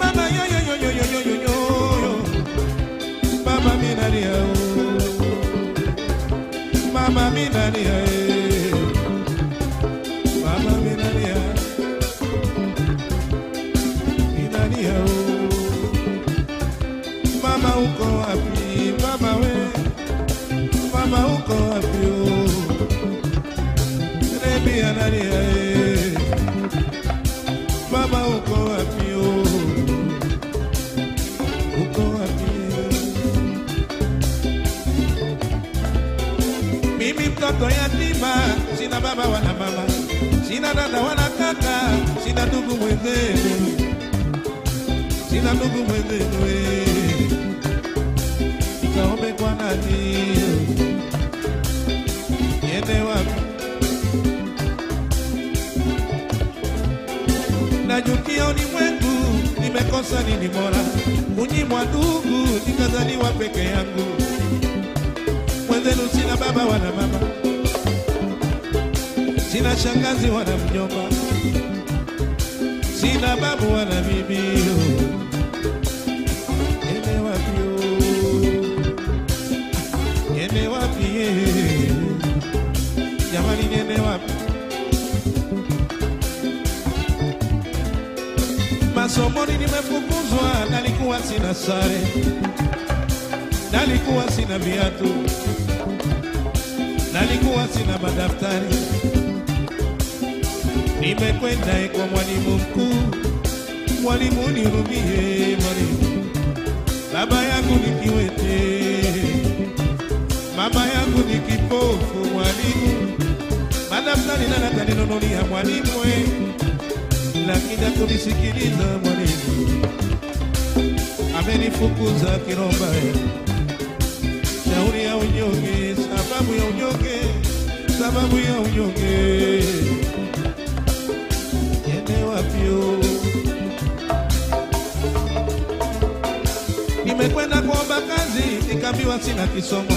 Mama yo yo yo yo yo yo yo yo. Mimi mtoto yatima, sina baba wala mama, sina dada wala kaka, sina ndugu mwenzenu, sina ndugu mwenzenu. Nikaombe kwa nani? Niende wapi? Najukia ulimwengu, nimekosa nini bora? Kunyimwa ndugu, nikazaliwa peke yangu mwenzenu sina baba wala mama, sina shangazi wala mjomba, sina babu wala bibi. Ene wapi? Ene wapi? Jamani, niende wapi? Masomoni nimefukuzwa, nalikuwa sina sare, nalikuwa sina viatu nalikuwa sina madaftari. Nimekwenda kwa mwalimu mkuu, mwalimu nirudie, mwalimu. Baba yangu ni kiwete, mama yangu ni kipofu, mwalimu. Madaftari nani ataninunulia mwalimu? we? Lakini hakunisikiliza mwalimu, amenifukuza kiromba eh shauri ya unyonge, sababu ya unyonge, sababu ya unyonge. niende wapyo? Nimekwenda kuomba kazi, nikaambiwa sina kisomo.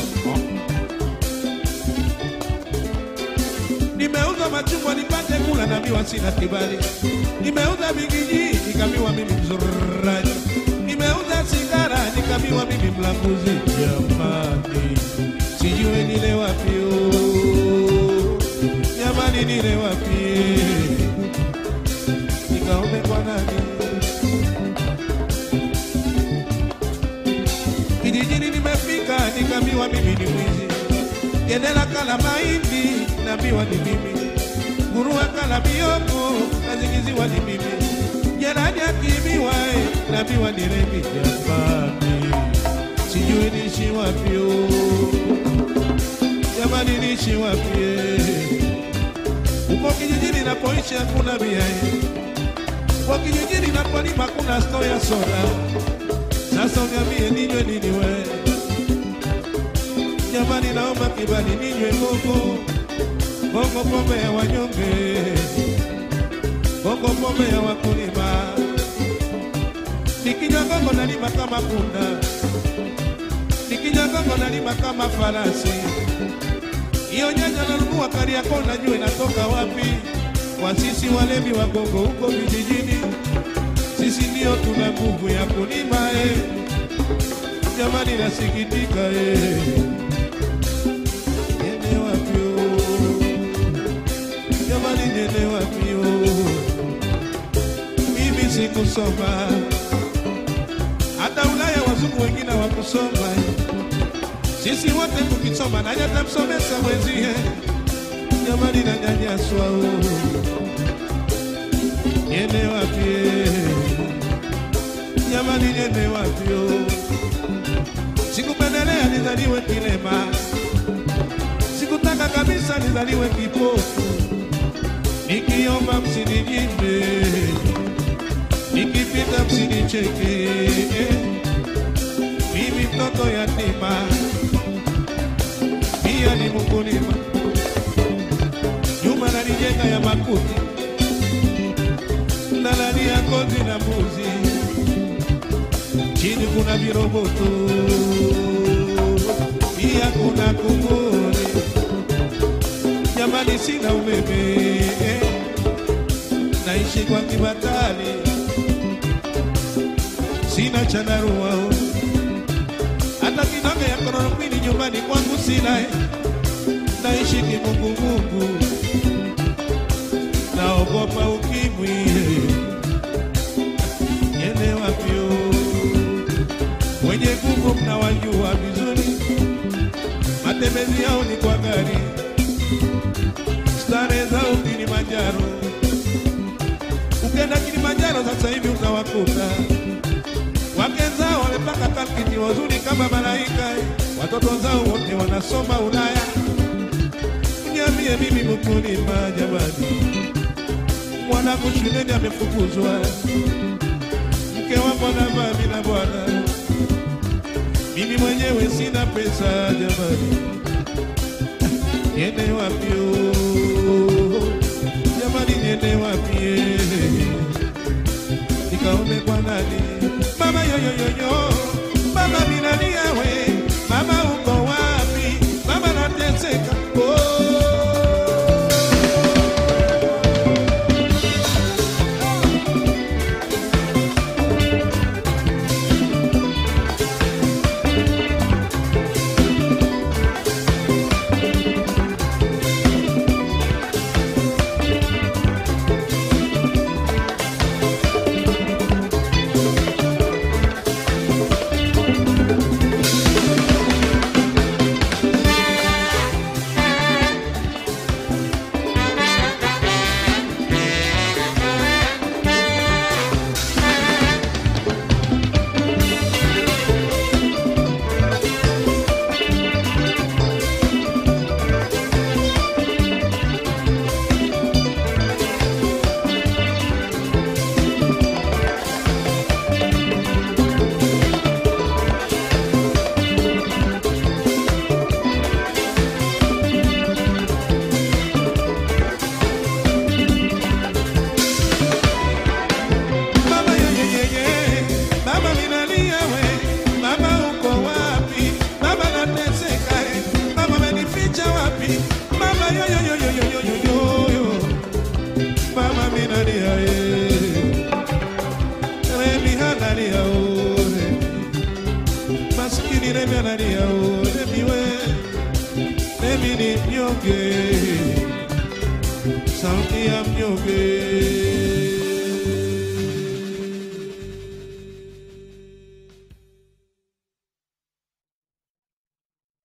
Nimeuza machungwa nipate kula, naambiwa sina kibali. Nimeuza bigiji, nikaambiwa mimi mzururaji. Nikaambiwa mimi mlanguzi. Jamani, sijue nile wapi. Jamani, nile wapi? Nikaombe kwa nani? Kijijini nimefika, nikaambiwa mimi ni mwizi. Gendela kala mahindi, naambiwa ni mimi. Nguruwe kala mioko, nazingiziwa ni mimi. Jerani akibiwa, eh, naambiwa ni Remi. Jamani, sijui niishi wapi. Jamani, niishi wapi eh. Uko kijijini napoishi hakuna biai. Uko kijijini napolima kuna sto ya soda. Sasa uniambie ninywe nini we? Jamani, naomba kibali ninywe gogo koko, pombe ya wanyonge, koko pombe ya wakulima. Nikinywa koko nalima kama punda, nikinywa gogo nalima kama farasi. Hiyo nyanya nanunua Kariakoo, najua inatoka wapi? Kwa sisi walevi wa gogo huko vijijini, sisi ndio tuna nguvu ya kulima eh. Jamani, nasikitika eh. Oh? Jamani, nene wapi oh? Mimi sikusoma, Wengine wakusoma kusoma, Sisi wote tukisoma, na hata msomesa mwenzie? Jamani, nanyanyaswa. Niende wapi? Jamani, niende wapi? Sikupendelea nizaliwe kilema, sikutaka kabisa nizaliwe kipofu. Nikiomba msininyime, nikipita msinicheke. Mimi mtoto yatima, pia ni mkulima. Nyuma nalijenga ya makuti, nalalia ngozi na mbuzi. Chini kuna viroboto, pia kuna kunguni. Jamani, sina umeme, naishi kwa kibatali, sina chandarua, hata ya ya klorokwini nyumbani kwangu sina, naishi kimungumungu, naogopa ukimwi, elewa nguvu mnawajua vizuri, matembezi yao ni kwa gari, starehe zao Kilimanjaro. Ukenda Kilimanjaro sasa hivi utawakuta wazuri kama malaika, watoto zao wote wanasoma Ulaya. Niambie mimi mkulima jamani, mwanangu shuleni amefukuzwa, mke wako anavaa bila bwana, mimi mwenyewe sina pesa jamani, niende wapi? Jamani, niende wapi? nikaone kwa nani? Mama yoyoyoyo, mama I'm your baby.